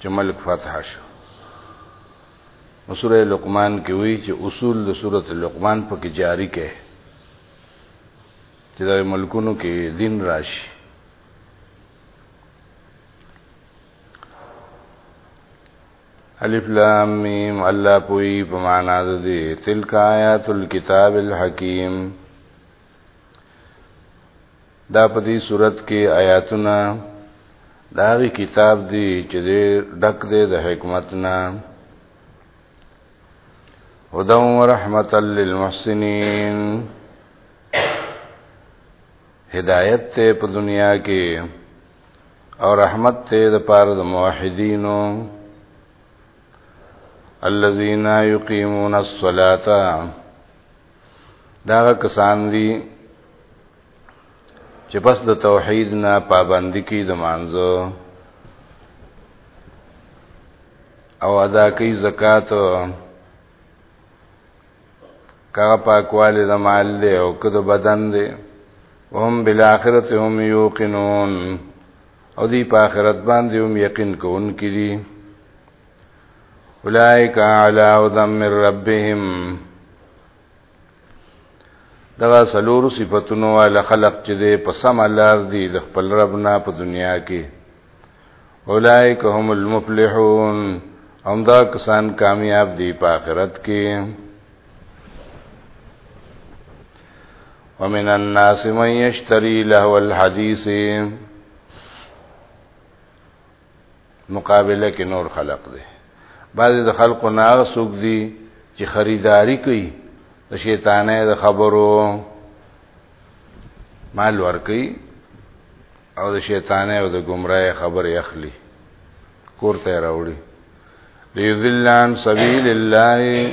چې ملک فتح شو نو سوره لقمان کې وی چې اصول د سوره لقمان په کې جاری کړي چې د ملکونو کې دین راشي الف لام میم الله پوی په معنا د دې تلک آیات الكتاب الحکیم دا په دې صورت کې آیاتونه د هغې کتاب دی چې دی ډک دی د حکمت نه هدى ورحمة للمحسنين هدایت ته په دنیا کې او رحمت ته د پاره د موحدینو الذين يقيمون الصلاه دا کسان دي چې پس د توحید نه پابندی کی د مانزو او ادا کی زکات کغه پاکوالی د مال دی او کده بدن دی وهم بالاخره هم یوقنون او دی په آخرت باندې هم یقین کوونکي دي اولئک علی هدى من ربهم دغه سلور صفاتونو ول خلق چې دې په سم لار دي د خپل رب نه په دنیا کې اولائک هم المفلحون هم دا کسان کامیاب دي په آخرت کې ومن الناس من يشتري له الحديث مقابله کې نور خلق دی بعضې د خلقو نه هغه څوک دي چې خریداري کوي د شیطانې د خبرو مال ورکي او د شیطانې او د ګمراه خبرې اخلي کورته راوړي ليذلان سبيل الله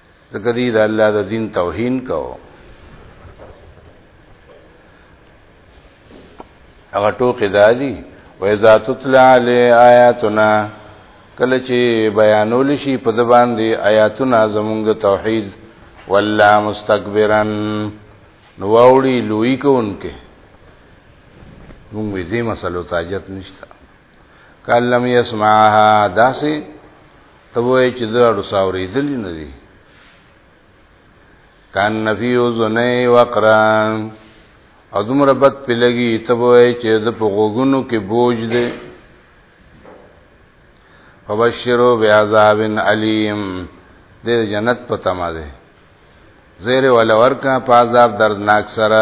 ځکه دی د الله د دین توهین کوو هغه ټوکې دادی و اذا تطلع علی آیاتنا کله چې بیانول شي په زبان دی آیاتنا زمونږ توحید ولا مستكبرا نو وړي لوی کوونکې موږ دې مسلو تاجت نشته کلم یسمعها داسې ته وای چې دا رساوري دل نه دي کان نفی وزنی وقران او دومره بد په لګي ته وای چې د په غوګونو کې بوج دی فبشروا بعذاب علیم د جنت په تما ده زیر ولور کا په عذاب دردناک سره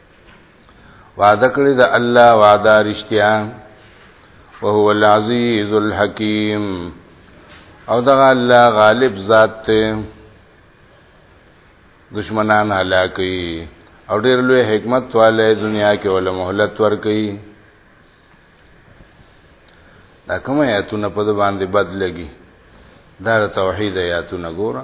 وعده کړی د الله وعده رښتیا وهو العزیز الحکیم او دا الله غالب ذات ته دشمنان هلاکی او ډیر لوی حکمت والے دنیا کې ول مهلت ورکي دا کوم آیاتونه په باندې بد لګي دا توحید آیاتونه ګوره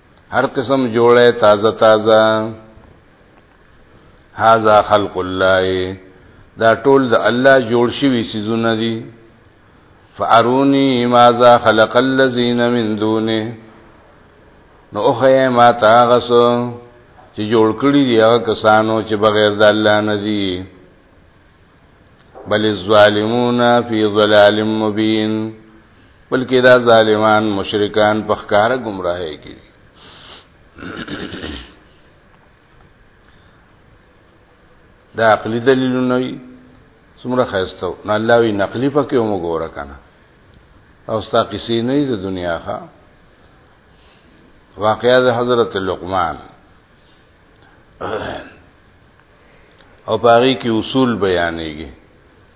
هر قسم جوړه تازه تازه هاذا خلق الله دا ټول د الله جوړ شوی سيزونه دي فاروني ماذا خلق الذين من دونه نو اوخه ما تاغسو چې جوړ کړی دی هغه کسانو چې بغیر د الله نه دي بل الظالمون فی ظلال مبین بلکې دا ظالمان مشرکان په ښکارا گمراهي کې دا عقلی دلیلونه وي څومره خاصته نه الله وی نقلی پکې هم وګوره کنه او ستا قصې نه د دنیا ښا واقعا د حضرت لقمان او پاغي کې اصول بیانېږي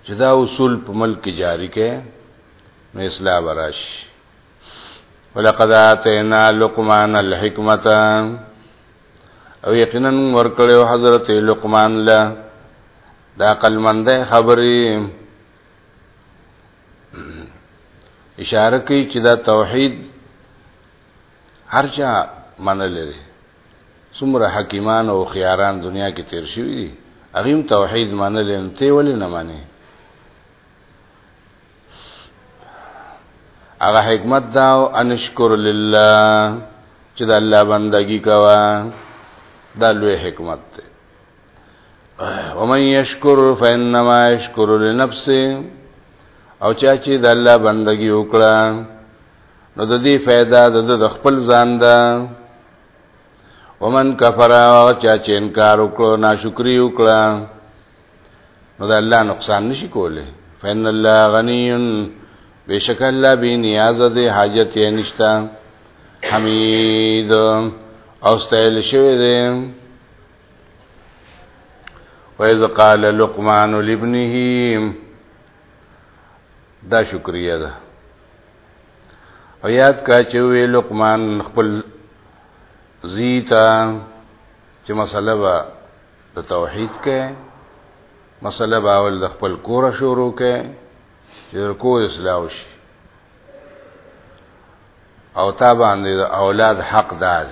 چې دا اصول په ملک کې جاری کړي نو اسلام راش ولقد اتینا لقمان الحکمت او یقینا ورکړو حضرت لقمان له دا قلمنده خبرې اشاره کوي چې دا توحید هرچا منل دي څومره حکیمان او خياران دنیا کې تیر شوی دي اغیم توحید منل نه تی ولې نه مانی هغه حکمت دا او انشکر لله چې د الله بندگی کوا دا لوی حکمت دی ومن یشکر فانما یشکر لنفسه او چا چې د الله بندگی وکړه نو د دې फायदा د د خپل ځان ده ومن کفر او چا چې انکار وکړو ناشکری وکړه نو د الله نقصان نشي کوله فین الله غنی بشک الله بی نیاز ده حاجت یې نشتا حمید او استایل شوی دی وَإِذْ قَالَ لُقْمَانُ لِابْنِهِ دا شکریه ده او یاد کا چې وی لقمان خپل زیتا چې مسله با د توحید کې مسله با ول د خپل کور شروع کې چې کو اسلام شي او تا باندې د اولاد حق ده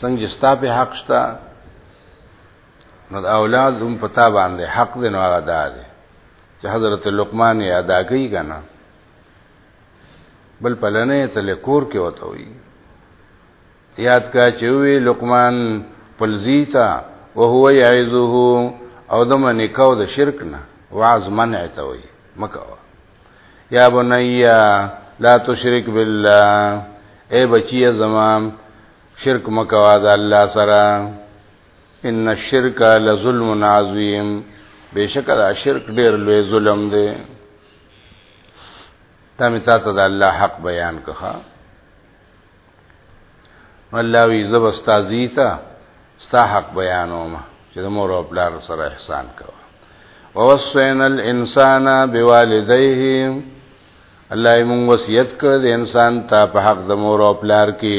څنګه چې ستا په حق شته نو د اولاد هم پتا باندې حق دی نو هغه دا دی چې حضرت لقمان یې ادا کوي کنه بل پلنې تل کور کې وته وي یاد کا چې وی لقمان پلزیتا وهو یعذه او د منې کو د شرک نه واعظ منع ته وي مکه یا بنیا لا تشرک بالله اے بچی زمام شرک مکوا د الله سره ان الشرک لظلم عظیم بشک دا شرک ډیر لوی ظلم دی دا می تاسو د الله حق بیان کړه الله وی زب استاذی تا ستا حق بیانوم چې مور او پلار سره احسان کوه ووصینا الانسان بوالديه الله موږ وصیت کړ د انسان ته په حق د مور او پلار کې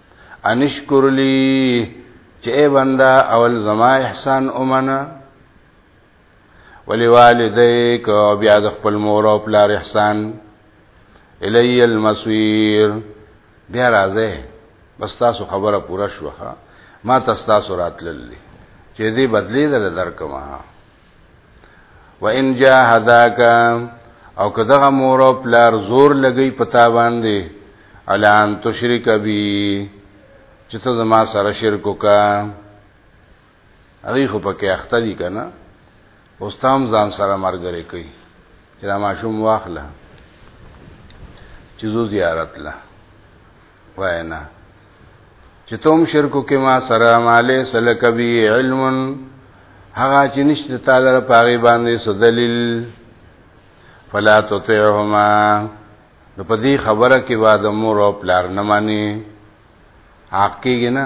انشکر لی چې ای بندا اول زما احسان اومنه ولوالدیک او بیا د خپل مور او پلار احسان الی المسویر بیا راځه بس تاسو خبره پوره شوه ما تاسو راتللی چې دې بدلی دل درکمه و ان جاهداک او کداغه مور او پلار زور لګی پتا باندې الان تشرک بی چې ته زما سره شرک وکا هغه خو پکې اخته دي کنه اوستام ځان سره مرګره کوي چې ما شوم واخله چې زو زیارت له وینا چې تم شرکو کې ما سره مالې سلک بي علم هغه چې نشته تعالی را پاغي باندې څه دلیل فلا تطعهما نو په دې خبره کې بعد مور او پلار نه مانی حق کېږي نه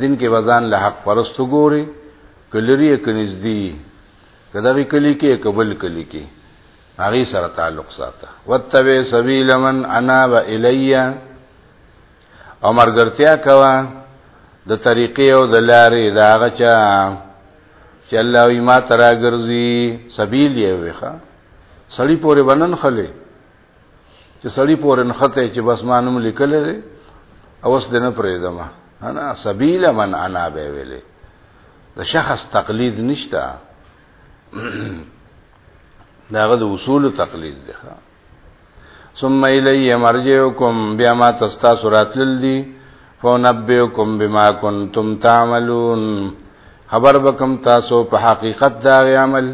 دین کې وزن له حق پرستو ګوري کلری کنيزدي کداغي کلی کې قبول کلی کې هغه سره تعلق ساته وتوي سبیل من انا و الیا او مرګرتیا کوا د طریقې او د لارې دا غچا چې الله وي ما ترا ګرځي سبیل یې وخه سړی پورې بنن خلې چې سړی پورې نخته چې بس ما نوم لیکل دي او اوس دې نه پرېدم انا سبیل من انا به ویلې د شخص تقلید نشته داغه د اصول تقلید دی ثم الی مرجعکم بیا ما تستا سورات للی فنبئکم بما کنتم تعملون خبر بکم تاسو په حقیقت دا عمل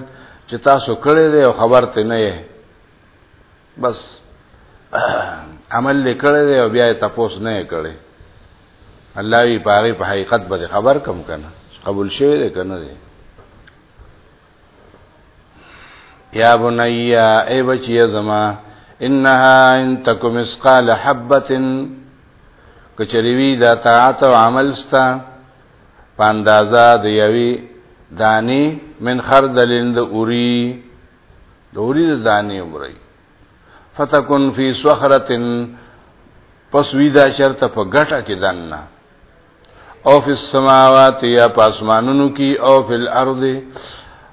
چې تاسو کړی دی او خبر ته نه بس عمل لیکړی دی او بیا یې تپوس نه کړي الله وی پاره په حقیقت به خبر کم کنه قبول شوی دی کنه دی یا بنیا ای بچی زما انها ان تک مسقال حبه کچریوی دا طاعت او عمل ستا پاندازا د یوی دانی من خردلند اوری د اوریز دانی عمرې فتكن فی صخره پس ویدا شرط په ګټه کې دنه او فی السماوات یا پاسمانونو کې او فی الارض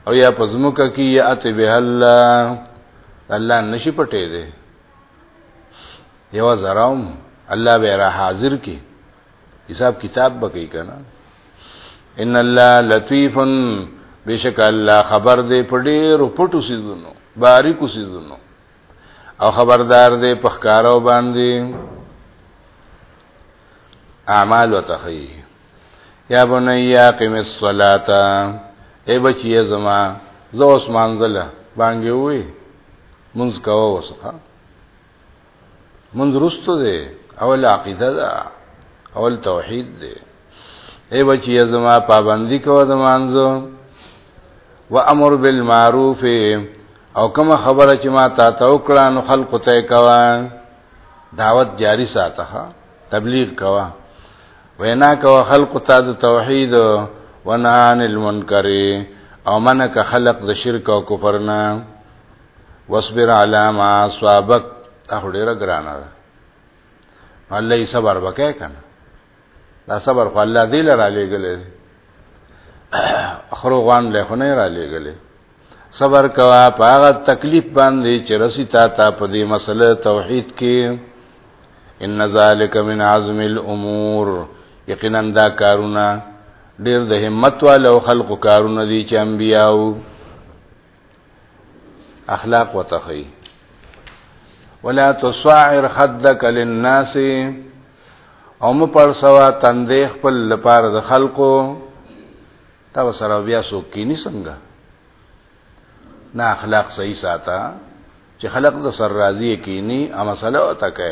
او یا پزموکه کې یا ات به الله الله نشي پټې دي یو زراوم الله به را حاضر کې حساب کتاب بکی کنا ان الله لطیف بشک الله خبر دې په ډېرو پټو سيزونو باریکو سيزونو او خبردار دې په ښکارو باندې اعمال وتخی یا بنیا قم الصلاه ای بچی زما زو اسمان زله باندې وې منځ کاوه وسخه منځ رستو دی اول عقیده ده اول توحید دی ای بچی زما پابندی کو د مانځو و امر بالمعروف او کوم خبره چې ما تا ته وکړه نو خلق ته کوا دعوت جاری ساته تبلیغ کوا وینا کوا خلق ته د توحید ونهان المنکر او منک خلق د شرک او کفر نه واصبر علی ما اصابک اخو ډیره ګرانه ده الله یې صبر وکای کنه دا صبر خو الله دې لره لګلې اخرو غوان له خو نه را لګلې صبر کوا پاغه تکلیف باندې چې رسی تا ته په دې مسله توحید کې ان ذالک من عزم الامور یقینا دا کارونه ډیر د همت والو خلقو کارونه دي چې انبیاو اخلاق وتخی ولا تصعر خدك للناس او م پر سوا تندې خپل لپاره د خلکو تا سره بیا سو کینی څنګه نه اخلاق صحیح ساته چې خلق د سر راضی کینی ا مسله او تکه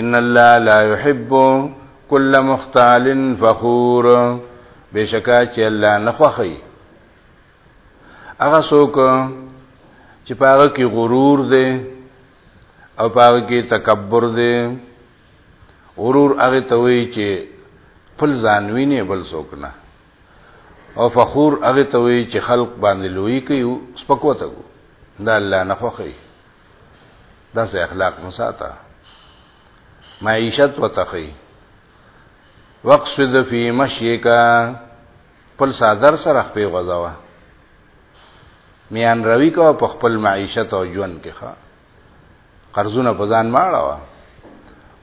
ان الله لا يحب كل مختال فخور بشکا چې الله نه خوخي هغه څوک چې پاره کې غرور دی او پاره کې تکبر دی غرور هغه ته وی چې خپل ځان ویني بل څوک نه او فخور هغه ته وی چې خلق باندې لوی کوي سپکوته کو دا الله نه خوخي دا سه اخلاق نو ساته معیشت وتخی وقصد فی مشیک خپل صادر سره خپل غزاوه میان روی کو په خپل معیشت او ژوند کې ښه قرضونه په ځان ماړه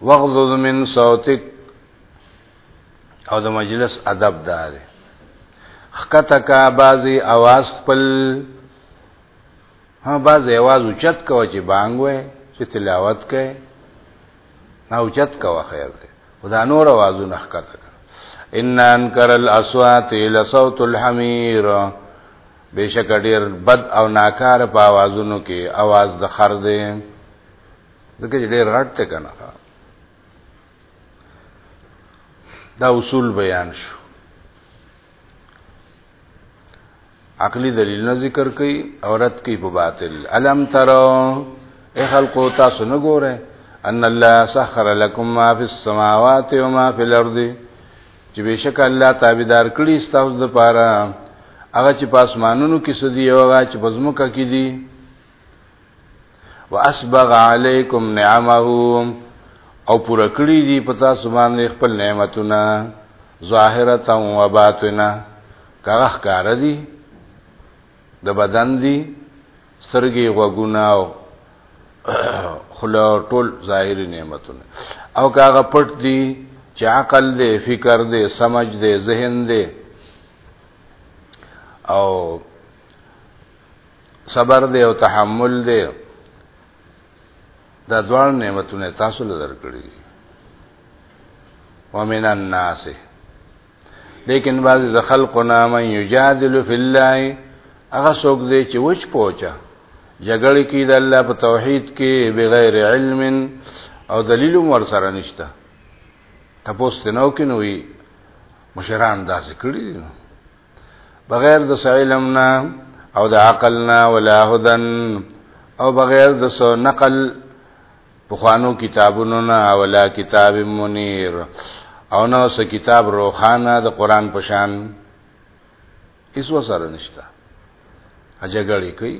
وغضض من صوتک او د مجلس ادب دار خکته کا بازي आवाज خپل ها باز اواز اوچت کوه چې بانګ وې چې تلاوت کوي نه اوچت کوه خیر دی او دا نور اوازونه ښکته ان انکر الاصوات الى صوت الحمير بشک ډیر بد او ناکار په اوازونو کې आवाज د خر دی ځکه ډیر غټ ته کنه دا اصول بیان شو عقلی دلیل نه ذکر کوي او رد کوي په باطل الم ترو اے خلقو تاسو نه ګوره ان الله سخر لكم ما في السماوات وما في الارض چې بشک الله تابعدار کړی تاسو د پاره هغه چې پاسمانونو کې سدي او هغه چې بزمکه کې دي واسبغ علیکم نعمه او پوره کړی دی پتا سبحان خپل نعمتونه ظاهرتا و باطنا کغه کار دی د بدن دی سرګي غوګونه او خلا ټول ظاهری نعمتونه او کاغه پټ دی چې عقل دی فکر دی سمج دی ذهن دی او صبر دی او تحمل دی دا دوان نعمتونه تاسو له درکړي ومن الناس لیکن بعض د خلقنا من یجادل فی الله هغه څوک دی چې وچ پوچا جګړه کې د الله په توحید کې بغیر علم او دلیل ور سره نشته تاسو ته نو کې نوې مشران داسې کړی دي بغیر د علم نه او د عقل نه ولا هدن او بغیر د سو نقل بخوانو کتابونو نه ولا کتاب منیر او نو سو کتاب روخانه د قران پشان هیڅ وسره نشته اجګړی کوي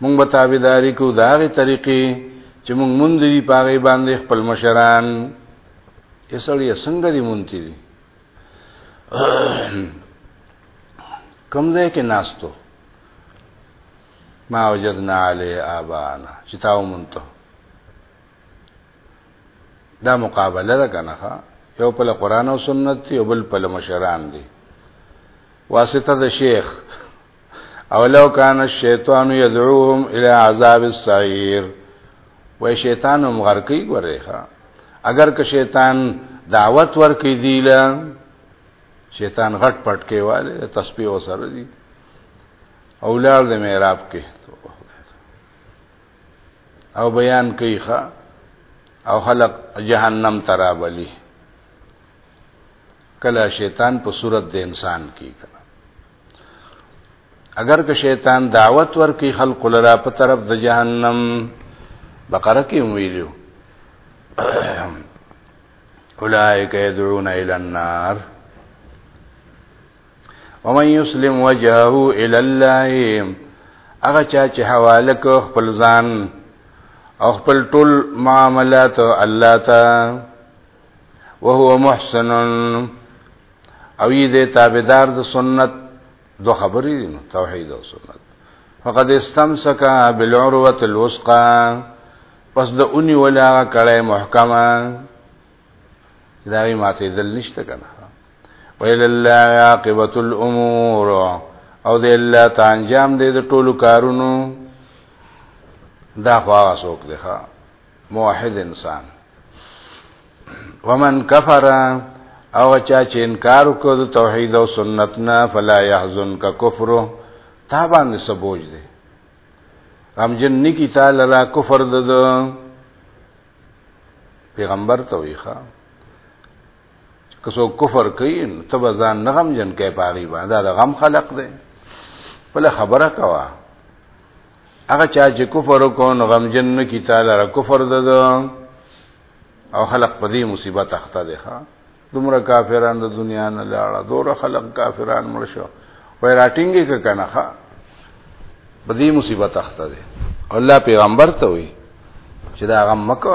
مونږ به تابعداري کو دا غي طریقې چې مونږ مونږ دي پاغي باندې خپل مشران اسړی څنګه دي مونږ دي کم ځای کې ناستو ما وجدنا علی آبانا چې تاو مونږ ته دا مقابله ده کنه یو په قرآن او سنت دی او بل په مشران دی واسطه د شیخ او لو کان الشیطان یدعوهم الی عذاب السعیر وای شیطان هم غرقی ګورې ښا اگر که شیطان دعوت ورکې دی له شیطان غټ پټ کې والے تسبیح وسره دی اولاد د میراب کې او بیان کوي ښا او خلق جهنم ترابلی کله شیطان په صورت د انسان کې اگر که شیطان دعوت ورکی خلق لرا په طرف د جهنم بقره کې ویلو اولئک يدعون الى النار ومن يسلم وجهه الى الله هغه چا چې حواله کو خپل ځان او خپل ټول معاملات الله ته وهو محسن او یی د تابعدار د سنت دو خبرې دي توحید او سنت فقد استمسک بالعروه الوثقا پس د اونی ولا کړه محکمه دا یې ماته دل نشته کنه ویل الله عاقبت الامور او د الله تانجام دې د ټولو کارونو دا خواص وکړه موحد انسان ومن کفر او چا چې انکار وکړ د توحید او سنت نه فلا يحزن کا کفر تا باندې سبوج دي غم جن نکی تعالی را کفر د پیغمبر تویخه که څوک کفر کوي ته به ځان نه غم جن کوي په هغې باندې دا د غم خلق دی بله خبره کوه هغه چا چې کفر وکړو نو غم جن نه کي تعالی را کفر ده او خلق په دې مصیبت اخته دي ښا دومره کافران د دنیا نه لاړه دوره خلق کافران مړ شو وای راټینګي که کنه ښا په دې مصیبت اخته دي الله پیغمبر ته وي چې دا غم مکو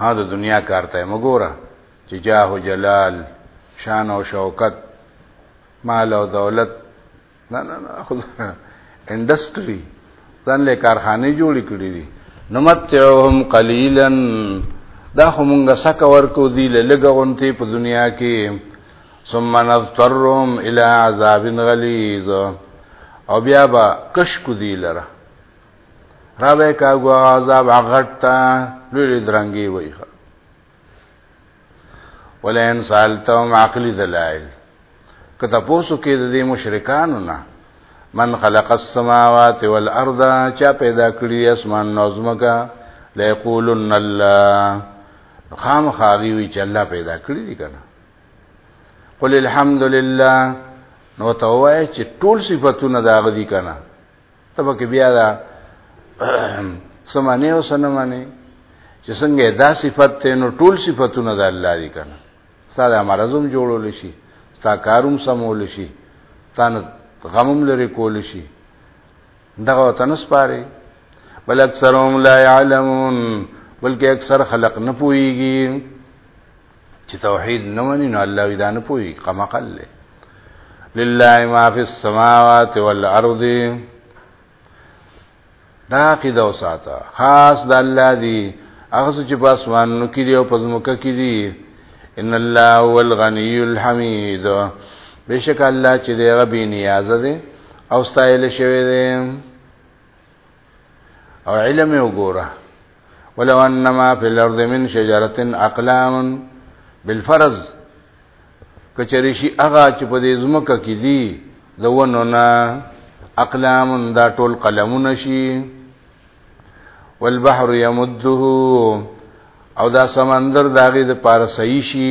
ها د دنیا کار ته مګوره چې جاه او جلال شان او شوکت مال او دولت نه نه نه خو انډستری ځان له کارخانه جوړ کړی دي نمتعهم قليلا دا خو مونږه سکه ورکو دی لګونته په دنیا کې ثم نضطرهم الى عذاب غليظ او بیا با کش کو دی لره را به کاغو عذاب غټتا لولې درنګي وای خو ولئن سالتم عقلی دلائل که تاسو کې د دې مشرکانو نه من خلق السماوات والارض چا پیدا کړی اسمان نظمګه ليقولن الله خام خاغي وی چې الله پیدا کړی دی کنه قل الحمد لله نو ته وای چې ټول صفاتونه دا غدي کنه تبه کې بیا دا سمانه او سنمانه چې څنګه دا صفت ته نو ټول صفاتونه د الله دي کنه ساده مرزم جوړول شي ستا کاروم سمول شي تان غمم لري کول شي دغه تنس پاره بل اکثرهم لا يعلمون بلکې اکثر خلق نه پويږي چې توحید نه مني نو الله وی دا نه پوي قما قل لله ما فی السماوات والارض دا کې دا وساته خاص د الله دی هغه چې په اسمانونو کې دی او په ځمکه کې دی ان الله هو الغنی الحمید بشک الله چې دی غبی نیاز دی او ستایل شوی دی او علم یې وګوره ولو انما فی الارض من شجره اقلام بالفرض کچری شي هغه چې په دې زمکه کې دي د ونو نه اقلام دا ټول قلمونه شي والبحر يمده او دا سمندر داغه د پاره صحیح شي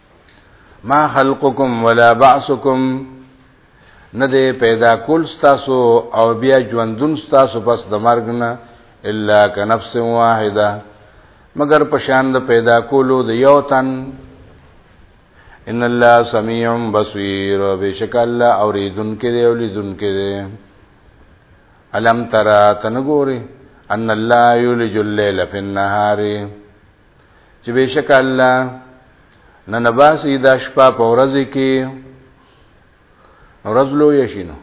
ما خلقکم ولا بعثکم نه دی پیدا کول تاسو او بیا ژوندون تاسو پس د مرګ نه الا کنفس واحده مگر پشان د پیدا کولو د یو تن ان الله سمیع بصیر بشک الله اوریدن کې دی اولیدن کې دی الم ترى تنغوري ان الله یولج الليل فی النهار چې بشک الله نه نباسي د شپه په ورځ کې ورځ لو یشینو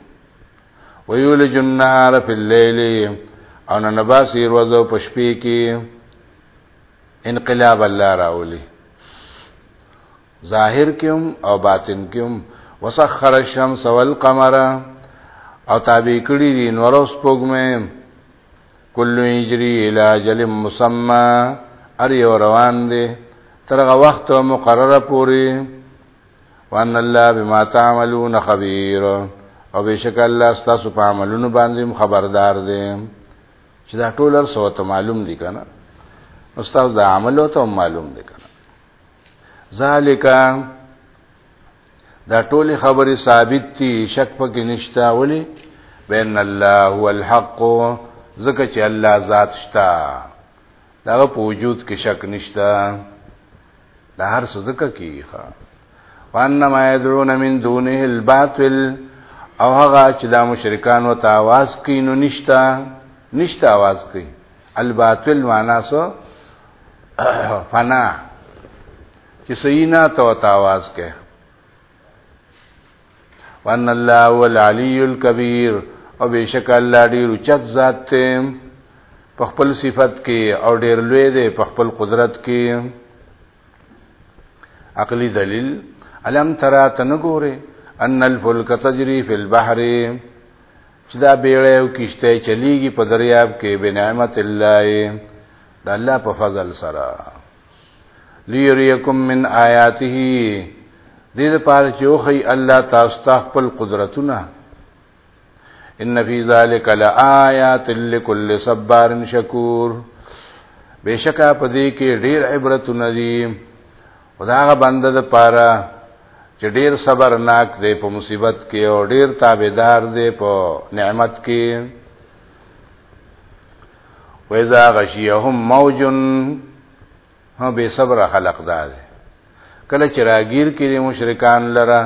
ویولج النهار فی الليل او نه نباسي ورځ په شپې کې انقلاب الله راولي ظاهر کوم او باطن کوم وسخر الشمس والقمر او تابع کړی دي نور اوس پوګمه کل یجری الی اجل مسمى ار یو روان دی ترغه وخت مقرره پوری وان الله بما تعملون خبير او بشک الله ستاسو په عملونو باندې خبردار دی چې دا ټول هر څه ته معلوم دي کنه استاد دا عمل ته معلوم دي کنه ذالک دا ټولې خبرې ثابت دي شک پکې نشته ولي بین الله هو الحق زکه چې الله ذات شتا دا په وجود کې شک نشته دا هر څه زکه کیخه وانما يدعون من دونه الباطل او هغه چې دا مشرکان او تاواز کینو نشتا نشتا आवाज کوي الباطل معنا سو فنا چې سینا ته وتا आवाज کوي وان الله هو العلی الکبیر او بشک الله ډیر چت ذات ته په خپل صفت کې او ډیر لوی دی په خپل قدرت کې عقلی دلیل علم ترا تنګوره ان الفلک تجری فی البحر چې دا بیړې او کشته چلیږي په دریاب کې بنعمت الله د الله په فضل سره لیریکم من آیاته دې لپاره چې وخی الله تاسو ته خپل قدرتونه ان فی ذلک لآیات لکل صبار شکور بشکا پدې کې ډېر عبرتونه دي خداغه بنده د پاره چې ډېر صبرناک دی په مصیبت کې او ډېر تابعدار دی په نعمت کې و اذا غشيهم موج ها به صبر خلق ده کله چې راګیر کړي مشرکان لره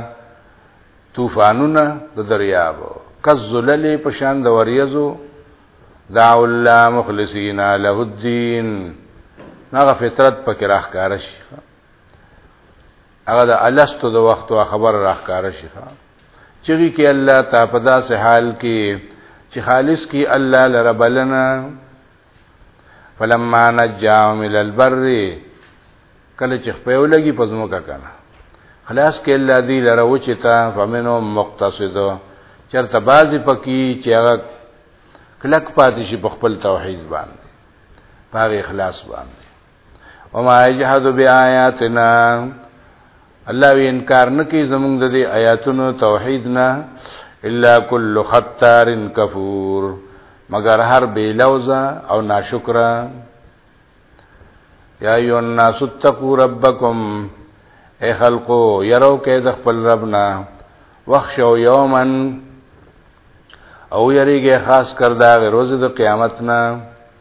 طوفانونه د دریاب کذلل په شان د وریزو دعو الله مخلصین له الدین هغه فطرت پکې راخکار شي هغه د الستو د وخت او خبر راخکار شي چغی کې الله تا په داسې حال کې چې خالص کې الله لره بلنه فلما نجاهم الى البر کله چې په ولګي پزمو کا کنه خلاص کې الله دی لره وچتا فمنو مقتصد چرته بازي پکی چې هغه کلک پاتې شي په خپل توحید باندې په اخلاص باندې وما يجحد بآياتنا الله وی انکار نکي زمونږ د دې آیاتونو توحید نه الا کل خطار کفور مگر هر بے لوزا او ناشکرا یا ایو الناس اتقوا ربکم اے خلقو یرو کې د خپل ربنا وخشو یومن او یریږي خاص کر دا روز د قیامت نه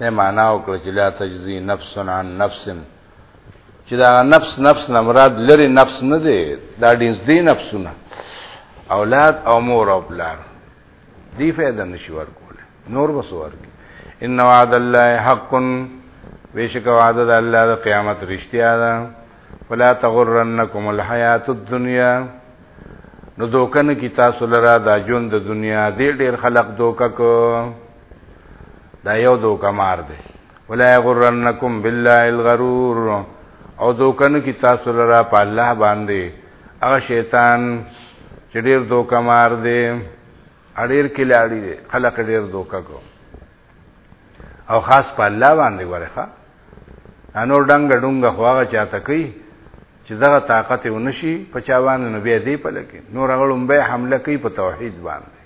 نه معنا او کله چې لا تجزي نفس عن نفس چې دا نفس نفس نه مراد لري نفس نه دی دا دې نفسونه اولاد او مور او پلار دی فائدہ نشي ورکول نور بس ورکی ان وعد الله حق بیشک وعده د الله د قیامت رښتیا ده فلا تغرنکم الحیات الدنیا نو دوکنه کی تاسو لرا دا جون د دنیا دې ډیر خلق دوکه کو دا یو دوکمار دی ولا یغرنکم بالله الغرور او دوکنو کی تاسو لرا په الله باندې هغه شیطان چې ډیر دوکمار دی اړیر کې لاړی دی خلق ډیر دوکا کو او خاص په الله باندې ورخه انور ډنګ ډنګ خواغه چاته کوي چې دغه طاقت ونشي په چا باندې نو بیا دی په لکه نور غړم به حمله کوي په توحید باندې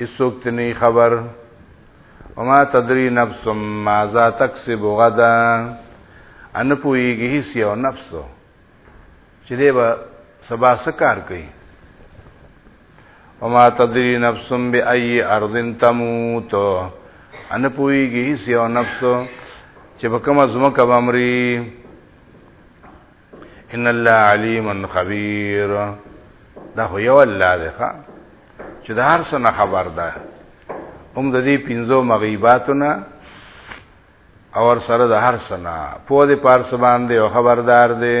هیڅوک ته نه خبر وما تدري نفس ماذا تكسب غدا ان پويږي هیڅ یو نفس چې دی به سبا سکار کوي وما تدري نفس بأي ارض تموت ان پويږي هیڅ یو نفس چې په کومه ځمکه به مري ان الله علیم خبیر دا خو یو الله دی ښا چې د هر څه نه خبر ده هم د دې پنځو مغیباتونه او ور سره د هر څه نه په دې پارس باندې او خبردار دی